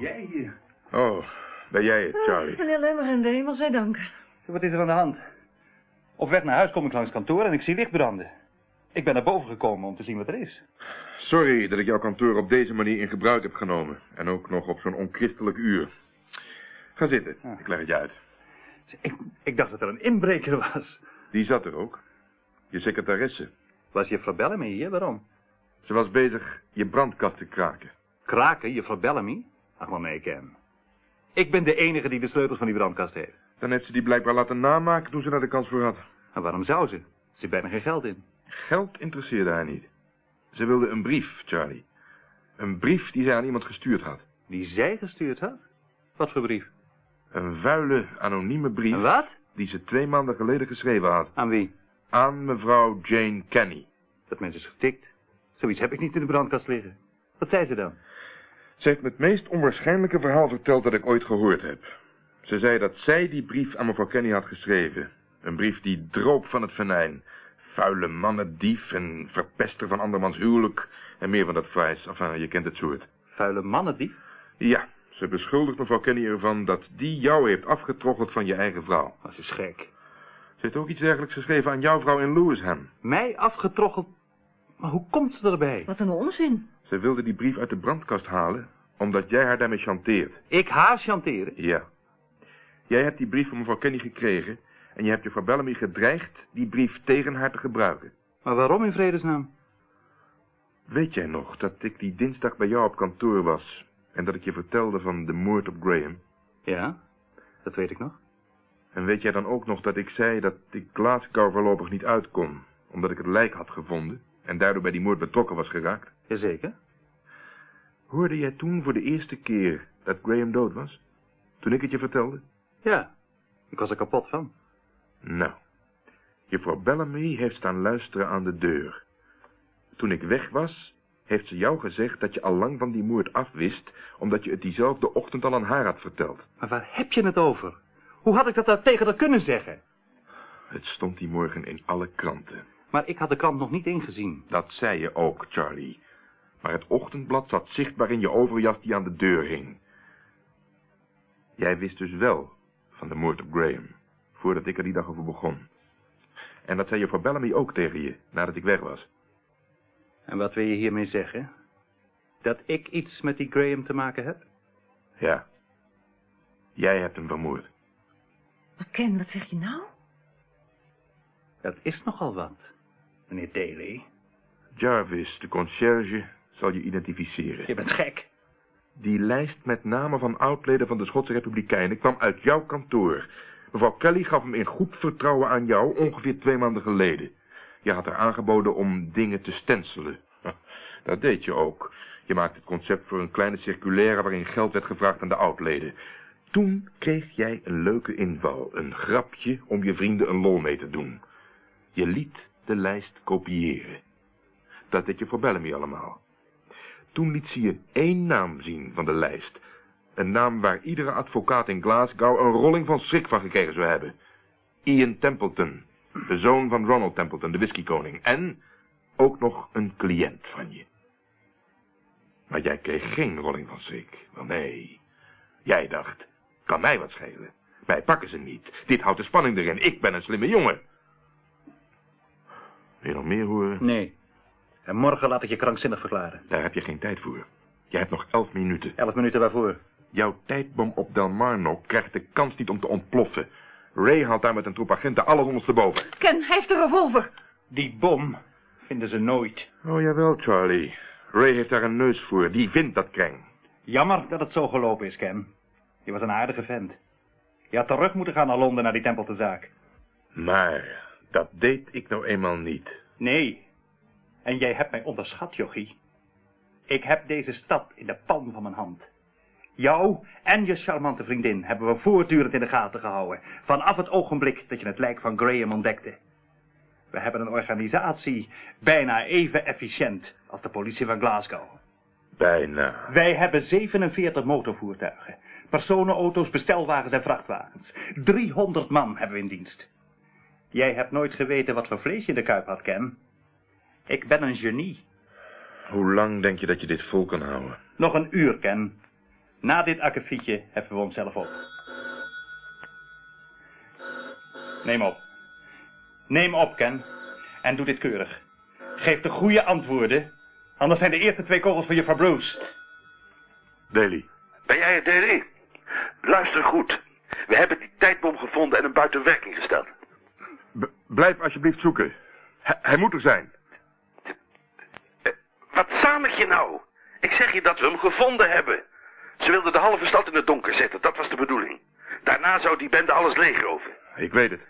jij hier? Oh, ben jij het, Charlie? Oh, meneer Lemmer en de hemel zij dank. Wat is er aan de hand? Op weg naar huis kom ik langs kantoor en ik zie licht branden. Ik ben naar boven gekomen om te zien wat er is. Sorry dat ik jouw kantoor op deze manier in gebruik heb genomen. En ook nog op zo'n onchristelijk uur. Ga zitten, ik leg het je uit. Ik, ik dacht dat er een inbreker was. Die zat er ook. Je secretaresse. Was juffrouw Bellamy hier? Waarom? Ze was bezig je brandkast te kraken. Kraken, juffrouw Bellamy? Ach, maar nee, Ken. Ik ben de enige die de sleutels van die brandkast heeft. Dan heeft ze die blijkbaar laten namaken toen ze daar de kans voor had. En waarom zou ze? Er zit bijna geen geld in. Geld interesseerde haar niet. Ze wilde een brief, Charlie. Een brief die zij aan iemand gestuurd had. Die zij gestuurd had? Wat voor brief? Een vuile, anonieme brief... Wat? Die ze twee maanden geleden geschreven had. Aan wie? Aan mevrouw Jane Kenny. Dat mens is getikt. Zoiets heb ik niet in de brandkast liggen. Wat zei ze dan? Ze heeft me het meest onwaarschijnlijke verhaal verteld dat ik ooit gehoord heb. Ze zei dat zij die brief aan mevrouw Kenny had geschreven. Een brief die droop van het venijn. Vuile mannendief en verpester van andermans huwelijk. En meer van dat frais. Enfin, je kent het soort. Vuile mannendief? Ja, ze beschuldigt mevrouw Kenny ervan dat die jou heeft afgetroggeld van je eigen vrouw. Dat is gek. Ze heeft ook iets dergelijks geschreven aan jouw vrouw in Lewisham. Mij afgetroggeld? Maar hoe komt ze erbij? Wat een onzin. Ze wilde die brief uit de brandkast halen, omdat jij haar daarmee chanteert. Ik haar chanteren? Ja. Jij hebt die brief van mevrouw Kenny gekregen... en je hebt juffrouw Bellamy gedreigd die brief tegen haar te gebruiken. Maar waarom in vredesnaam? Weet jij nog dat ik die dinsdag bij jou op kantoor was... en dat ik je vertelde van de moord op Graham? Ja, dat weet ik nog. En weet jij dan ook nog dat ik zei dat ik Glasgow voorlopig niet uit kon... omdat ik het lijk had gevonden en daardoor bij die moord betrokken was geraakt? Jazeker. Hoorde jij toen voor de eerste keer dat Graham dood was? Toen ik het je vertelde? Ja, ik was er kapot van. Nou, juffrouw Bellamy heeft staan luisteren aan de deur. Toen ik weg was, heeft ze jou gezegd dat je al lang van die moord afwist... omdat je het diezelfde ochtend al aan haar had verteld. Maar waar heb je het over? Hoe had ik dat daar tegen haar kunnen zeggen? Het stond die morgen in alle kranten. Maar ik had de krant nog niet ingezien. Dat zei je ook, Charlie. Maar het ochtendblad zat zichtbaar in je overjas die aan de deur hing. Jij wist dus wel van de moord op Graham, voordat ik er die dag over begon. En dat zei juffrouw Bellamy ook tegen je, nadat ik weg was. En wat wil je hiermee zeggen? Dat ik iets met die Graham te maken heb? Ja. Jij hebt hem vermoord. Maar Ken, wat zeg je nou? Dat is nogal wat, meneer Daly. Jarvis, de conciërge, zal je identificeren. Je bent gek. Die lijst met namen van oudleden van de Schotse Republikeinen kwam uit jouw kantoor. Mevrouw Kelly gaf hem in goed vertrouwen aan jou ongeveer twee maanden geleden. Je had haar aangeboden om dingen te stenselen. Dat deed je ook. Je maakte het concept voor een kleine circulaire waarin geld werd gevraagd aan de oudleden. Toen kreeg jij een leuke inval, een grapje om je vrienden een lol mee te doen. Je liet de lijst kopiëren. Dat deed je voor Bellamy allemaal. Toen liet ze je één naam zien van de lijst. Een naam waar iedere advocaat in Glasgow een rolling van schrik van gekregen zou hebben. Ian Templeton, de zoon van Ronald Templeton, de whiskykoning. En ook nog een cliënt van je. Maar jij kreeg geen rolling van schrik. Wel nee. Jij dacht, kan mij wat schelen. Mij pakken ze niet. Dit houdt de spanning erin. Ik ben een slimme jongen. Wil je nog meer horen? Nee. En morgen laat ik je krankzinnig verklaren. Daar heb je geen tijd voor. Je hebt nog elf minuten. Elf minuten waarvoor? Jouw tijdbom op Delmarno krijgt de kans niet om te ontploffen. Ray haalt daar met een troep agenten alles ondersteboven. Ken, hij heeft een revolver. Die bom vinden ze nooit. Oh, jawel, Charlie. Ray heeft daar een neus voor. Die vindt dat kreng. Jammer dat het zo gelopen is, Ken. Je was een aardige vent. Je had terug moeten gaan naar Londen, naar die tempeltezaak. Maar dat deed ik nou eenmaal niet. Nee. En jij hebt mij onderschat, jochie. Ik heb deze stad in de palm van mijn hand. Jou en je charmante vriendin hebben we voortdurend in de gaten gehouden. Vanaf het ogenblik dat je het lijk van Graham ontdekte. We hebben een organisatie bijna even efficiënt als de politie van Glasgow. Bijna. Wij hebben 47 motorvoertuigen. Personenauto's, bestelwagens en vrachtwagens. 300 man hebben we in dienst. Jij hebt nooit geweten wat voor vlees je in de kuip had, Ken. Ik ben een genie. Hoe lang denk je dat je dit vol kan houden? Nog een uur, Ken. Na dit akkefietje heffen we onszelf op. Neem op. Neem op, Ken. En doe dit keurig. Geef de goede antwoorden. Anders zijn de eerste twee kogels van juffrouw Bruce. Daly. Ben jij het, Daly? Luister goed. We hebben die tijdbom gevonden en hem buiten werking gesteld. B- blijf alsjeblieft zoeken. Hij moet er zijn. Wat zanig je nou? Ik zeg je dat we hem gevonden hebben. Ze wilden de halve stad in het donker zetten, dat was de bedoeling. Daarna zou die bende alles leegroven. Ik weet het.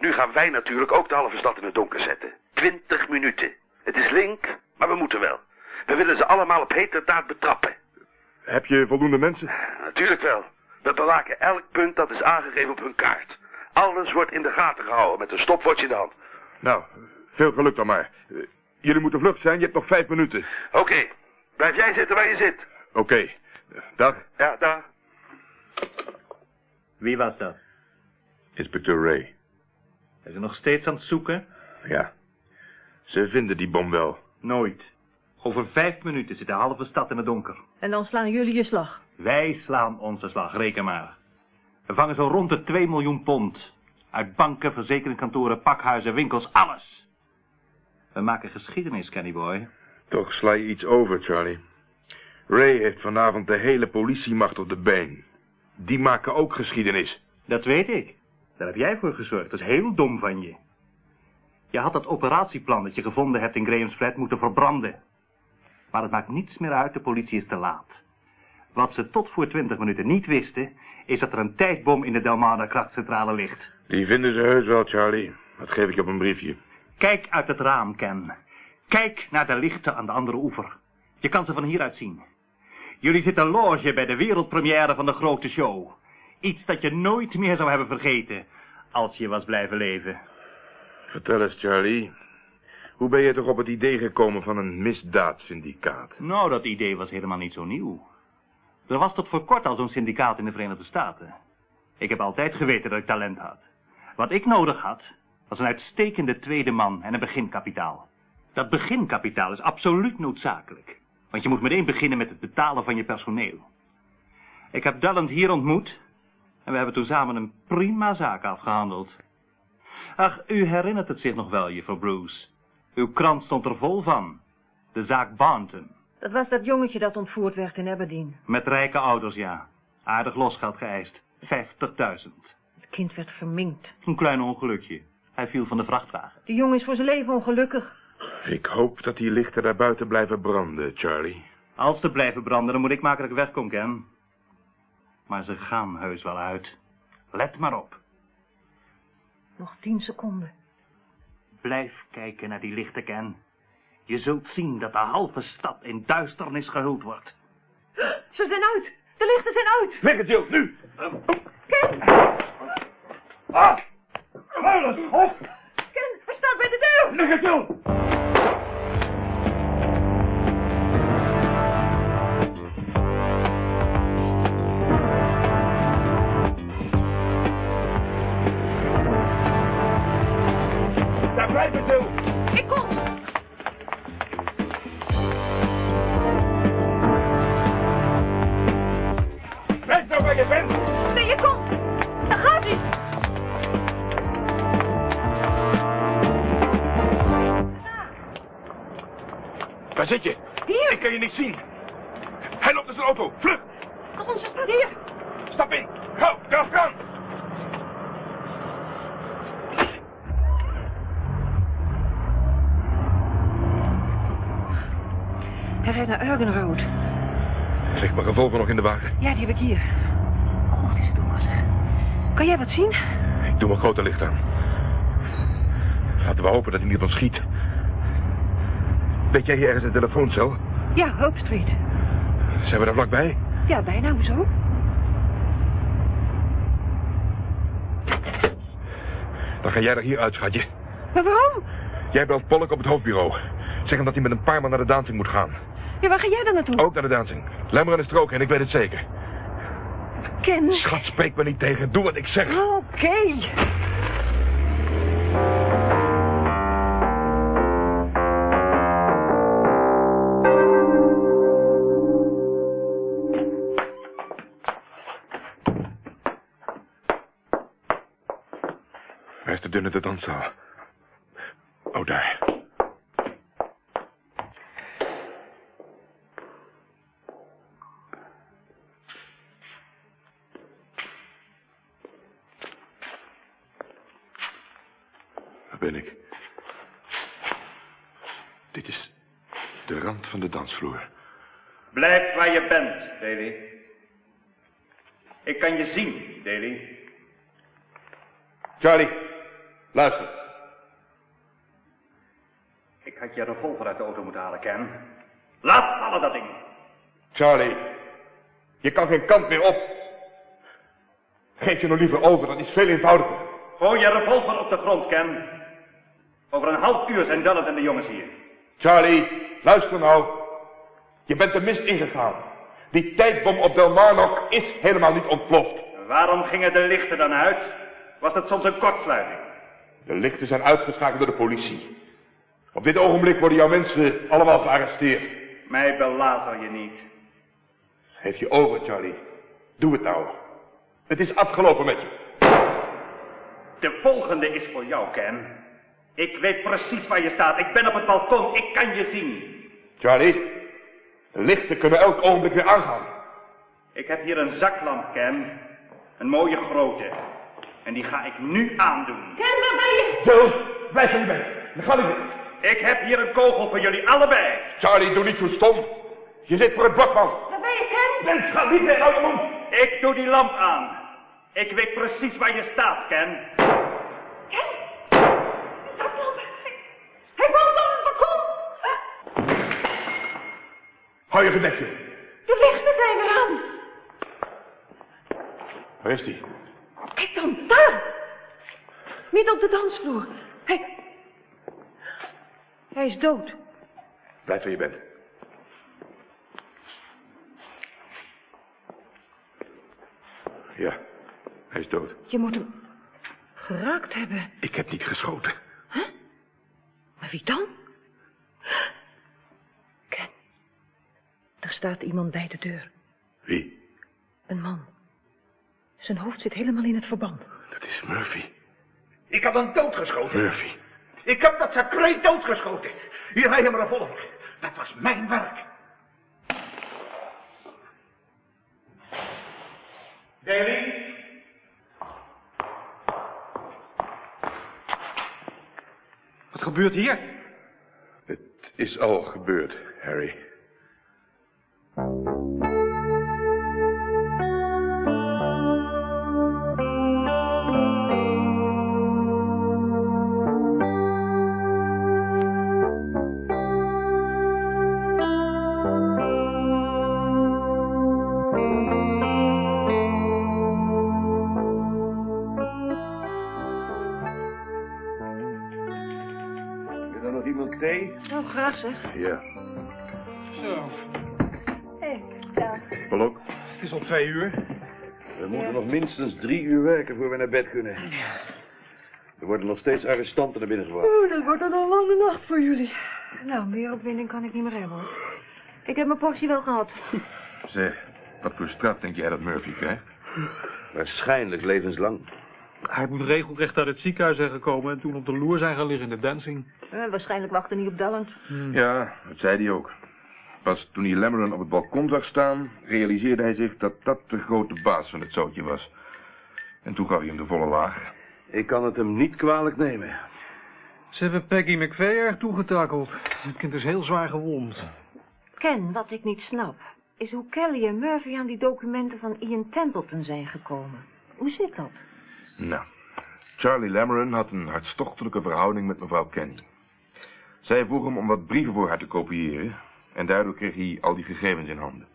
Nu gaan wij natuurlijk ook de halve stad in het donker zetten. Twintig minuten. Het is link, maar we moeten wel. We willen ze allemaal op heterdaad betrappen. Heb je voldoende mensen? Natuurlijk wel. We bewaken elk punt dat is aangegeven op hun kaart. Alles wordt in de gaten gehouden met een stopwatch in de hand. Nou, veel geluk dan maar. Jullie moeten vlug zijn, je hebt nog vijf minuten. Oké, blijf jij zitten waar je zit. Oké. Eh, Dag, Ja, daar. Wie was dat? inspecteur Ray. Zijn ze nog steeds aan het zoeken? Ja. Ze vinden die bom wel. Nooit. Over vijf minuten zit de halve stad in het donker. En dan slaan jullie je slag. Wij slaan onze slag, reken maar. We vangen zo rond de 2 miljoen pond. Uit banken, verzekeringskantoren, pakhuizen, winkels, alles. We maken geschiedenis, Kennyboy. Toch sla je iets over, Charlie. Ray heeft vanavond de hele politiemacht op de been. Die maken ook geschiedenis. Dat weet ik. Daar heb jij voor gezorgd. Dat is heel dom van je. Je had dat operatieplan dat je gevonden hebt in Graham's flat moeten verbranden. Maar het maakt niets meer uit, de politie is te laat. Wat ze tot voor twintig minuten niet wisten, is dat er een tijdbom in de Delmada krachtcentrale ligt. Die vinden ze heus wel, Charlie. Dat geef ik op een briefje. Kijk uit het raam, Ken. Kijk naar de lichten aan de andere oever. Je kan ze van hieruit zien. Jullie zitten loge bij de wereldpremière van de grote show. Iets dat je nooit meer zou hebben vergeten, als je was blijven leven. Vertel eens, Charlie. Hoe ben je toch op het idee gekomen van een misdaadsyndicaat? Nou, dat idee was helemaal niet zo nieuw. Er was tot voor kort al zo'n syndicaat in de Verenigde Staten. Ik heb altijd geweten dat ik talent had. Wat ik nodig had, was een uitstekende tweede man en een beginkapitaal. Dat beginkapitaal is absoluut noodzakelijk. Want je moet meteen beginnen met het betalen van je personeel. Ik heb Dalland hier ontmoet en we hebben toen samen een prima zaak afgehandeld. Ach, u herinnert het zich nog wel, juffrouw Bruce. Uw krant stond er vol van. De zaak Barnton. Dat was dat jongetje dat ontvoerd werd in Aberdeen. Met rijke ouders, ja. Aardig losgeld geëist. 50.000. Het kind werd verminkt. Een klein ongelukje. Hij viel van de vrachtwagen. Die jongen is voor zijn leven ongelukkig. Ik hoop dat die lichten daar buiten blijven branden, Charlie. Als ze blijven branden, dan moet ik maken dat ik wegkom, Ken. Maar ze gaan heus wel uit. Let maar op. Nog tien seconden. Blijf kijken naar die lichten, Ken. Je zult zien dat de halve stad in duisternis gehuld wordt. Ze zijn uit. De lichten zijn uit. Weg het, Jill, nu! Ken, Ah! Vuile schot! Ken, hij staat bij de deur. Weg het! Daar blijven, Jill! Ik Hij rijdt naar Urgen Road. Zeg maar gevolgen nog in de wagen. Ja, die heb ik hier. Oh, het is donker zeg. Kan jij wat zien? Ik doe mijn grote licht aan. Laten we hopen dat hij niet van schiet. Weet jij hier ergens een telefooncel? Ja, Hope Street. Zijn we daar vlakbij? Ja, bijna. Hoezo? Dan ga jij er hier uit, schatje. Maar waarom? Jij belt Polk op het hoofdbureau. Zeg hem dat hij met een paar man naar de dancing moet gaan. Ja, waar ga jij dan naartoe? Ook naar de dancing. Lemmeren is er ook en ik weet het zeker. Ken. Schat, spreek me niet tegen. Doe wat ik zeg. Oké. Okay. Hij is de dunne de danszaal. Waar ben ik? Dit is de rand van de dansvloer. Blijf waar je bent, Daly. Ik kan je zien, Daly. Charlie, luister. Ik had je revolver uit de auto moeten halen, Ken. Laat vallen dat ding. Charlie, je kan geen kant meer op. Geef je nog liever over, dat is veel eenvoudiger. Gooi je revolver op de grond, Ken. Over een half uur zijn Dallet en de jongens hier. Charlie, luister nou. Je bent de mist ingegaan. Die tijdbom op Delmarnock is helemaal niet ontploft. Waarom gingen de lichten dan uit? Was het soms een kortsluiting? De lichten zijn uitgeschakeld door de politie. Op dit ogenblik worden jouw mensen allemaal gearresteerd. Mij belazer je niet. Geef je over, Charlie. Doe het nou. Het is afgelopen met je. De volgende is voor jou, Ken. Ik weet precies waar je staat. Ik ben op het balkon. Ik kan je zien. Charlie, de lichten kunnen elk ogenblik weer aangaan. Ik heb hier een zaklamp, Ken. Een mooie grote. En die ga ik nu aandoen. Ken, waar ben je? Jules, blijf waar je bent. Dan ga ik Ik heb hier een kogel voor jullie allebei. Charlie, doe niet zo stom. Je zit voor het blokman. Waar ben je, Ken? Mens, ga niet uit je mond. Ik doe die lamp aan. Ik weet precies waar je staat, Ken. Ken? Dat loopt. Hij woont op het balkon. Hou je. De lichten zijn weer aan. Waar is die? Kijk dan, daar. Midden op de dansvloer. Hij... Hij is dood. Blijf waar je bent. Ja, hij is dood. Je moet hem geraakt hebben. Ik heb niet geschoten. Maar wie dan? Ken, er staat iemand bij de deur. Wie? Een man. Zijn hoofd zit helemaal in het verband. Dat is Murphy. Ik had hem doodgeschoten. Murphy. Ik heb dat secreet doodgeschoten. Hier heb je mijn revolver. Dat was mijn werk. Daly? Wat gebeurt hier? Het is al gebeurd, Harry. Thee? Nou, graag zeg. Ja. Zo, Hé, daar. Polok? het is al twee uur. We moeten nog minstens drie uur werken voor we naar bed kunnen. Er worden nog steeds arrestanten naar binnen gebracht. Oeh, dat wordt dan een lange nacht voor jullie. Nou, meer opwinding kan ik niet meer hebben, hoor. Ik heb mijn portie wel gehad. Zeg, wat voor straf denk jij dat Murphy krijgt? Waarschijnlijk levenslang. Hij moet regelrecht uit het ziekenhuis zijn gekomen en toen op de loer zijn gaan liggen in de dancing. Eh, waarschijnlijk wachten niet op Dalland. Ja, dat zei hij ook. Pas toen hij Lemmeron op het balkon zag staan, realiseerde hij zich dat dat de grote baas van het zootje was. En toen gaf hij hem de volle laag. Ik kan het hem niet kwalijk nemen. Ze hebben Peggy McVeigh erg toegetakeld. Het kind is heel zwaar gewond. Ken, wat ik niet snap, is hoe Kelly en Murphy aan die documenten van Ian Templeton zijn gekomen. Hoe zit dat? Nou, Charlie Lemmeron had een hartstochtelijke verhouding met mevrouw Kenny. Zij vroeg hem om wat brieven voor haar te kopiëren... en daardoor kreeg hij al die gegevens in handen.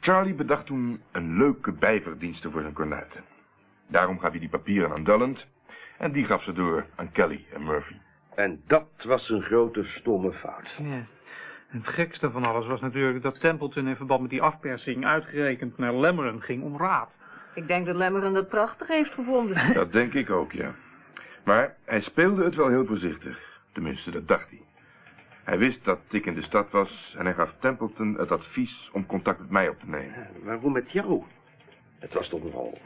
Charlie bedacht toen een leuke bijverdienste voor zijn kornuiten. Daarom gaf hij die papieren aan Dulland... en die gaf ze door aan Kelly en Murphy. En dat was een grote stomme fout. Ja. Het gekste van alles was natuurlijk dat Templeton in verband met die afpersing uitgerekend naar Lemmeron ging om raad. Ik denk dat Lemmeren dat prachtig heeft gevonden. Dat denk ik ook, ja. Maar hij speelde het wel heel voorzichtig. Tenminste, dat dacht hij. Hij wist dat ik in de stad was en hij gaf Templeton het advies om contact met mij op te nemen. Waarom met jou? Het was toch nogal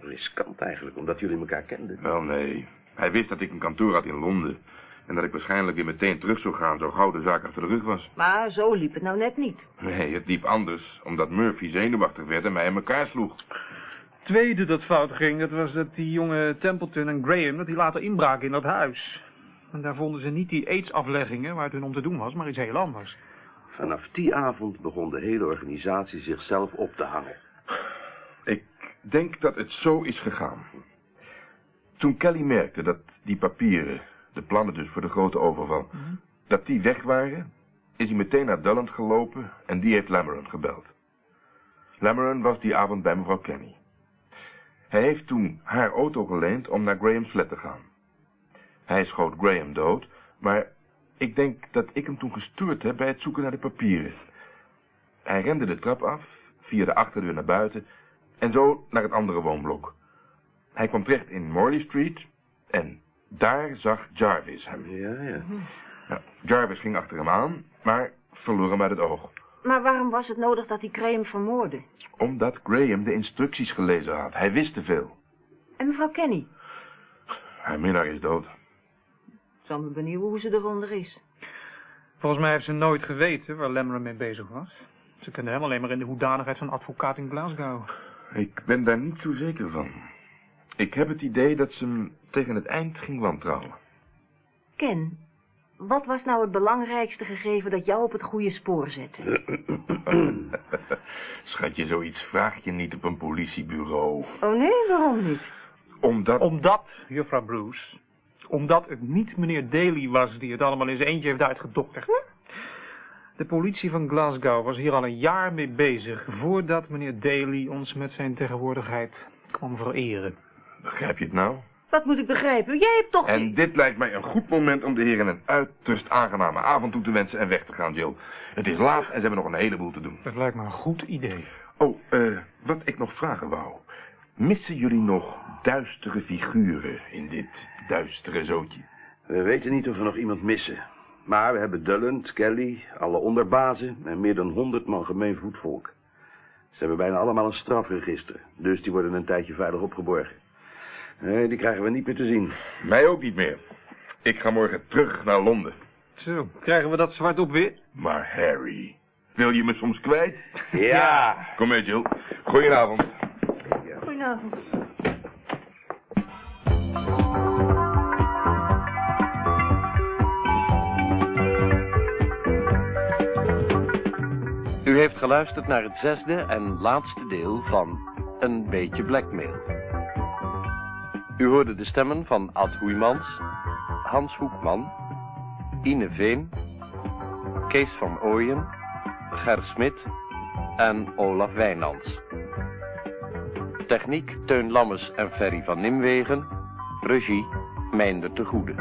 riskant eigenlijk, omdat jullie elkaar kenden. Wel, nee. Hij wist dat ik een kantoor had in Londen. En dat ik waarschijnlijk weer meteen terug zou gaan, zo gauw de zaak achter de rug was. Maar zo liep het nou net niet. Nee, het liep anders, omdat Murphy zenuwachtig werd en mij in elkaar sloeg. Tweede dat fout ging, dat was dat die jonge Templeton en Graham, dat die later inbraken in dat huis. En daar vonden ze niet die aidsafleggingen waar het hun om te doen was, maar iets heel anders. Vanaf die avond begon de hele organisatie zichzelf op te hangen. Ik denk dat het zo is gegaan. Toen Kelly merkte dat die papieren, de plannen dus voor de grote overval, dat die weg waren, is hij meteen naar Dulland gelopen en die heeft Lameron gebeld. Lameron was die avond bij mevrouw Kenny. Hij heeft toen haar auto geleend om naar Graham's flat te gaan. Hij schoot Graham dood, maar ik denk dat ik hem toen gestuurd heb bij het zoeken naar de papieren. Hij rende de trap af, via de achterdeur naar buiten en zo naar het andere woonblok. Hij kwam terecht in Morley Street en daar zag Jarvis hem. Ja, ja. Nou, Jarvis ging achter hem aan, maar verloor hem uit het oog. Maar waarom was het nodig dat hij Graham vermoordde? Omdat Graham de instructies gelezen had. Hij wist te veel. En mevrouw Kenny? Haar minnaar is dood. Ik zal me benieuwen hoe ze eronder is. Volgens mij heeft ze nooit geweten waar Lameron mee bezig was. Ze kende hem alleen maar in de hoedanigheid van advocaat in Glasgow. Ik ben daar niet zo zeker van. Ik heb het idee dat ze hem tegen het eind ging wantrouwen. Ken, wat was nou het belangrijkste gegeven dat jou op het goede spoor zette? Schatje, zoiets vraag je niet op een politiebureau. Oh nee, waarom niet? Omdat... Omdat, juffrouw Bruce, omdat het niet meneer Daly was die het allemaal in zijn eentje heeft uitgedokterd. De politie van Glasgow was hier al een jaar mee bezig, voordat meneer Daly ons met zijn tegenwoordigheid kwam vereren. Begrijp je het nou? Wat moet ik begrijpen? Jij hebt toch... En dit lijkt mij een goed moment om de heren een uiterst aangename avond toe te wensen en weg te gaan, Jill. Het is laat en ze hebben nog een heleboel te doen. Dat lijkt me een goed idee. Oh, eh, wat ik nog vragen wou. Missen jullie nog duistere figuren in dit duistere zootje? We weten niet of we nog iemand missen. Maar we hebben Dulland, Kelly, alle onderbazen en meer dan honderd man gemeen voetvolk. Ze hebben bijna allemaal een strafregister, dus die worden een tijdje veilig opgeborgen. Nee, die krijgen we niet meer te zien. Mij ook niet meer. Ik ga morgen terug naar Londen. Zo, krijgen we dat zwart op wit? Maar Harry, wil je me soms kwijt? Ja. Kom mee, Jill. Goedenavond. Goedenavond. U heeft geluisterd naar het zesde en laatste deel van Een Beetje Blackmail. U hoorde de stemmen van Ad Hoeimans, Hans Hoekman, Ine Veen, Kees van Ooyen, Ger Smit en Olaf Wijnands. Techniek Teun Lammes en Ferry van Nimwegen. Regie Meinder te Goede.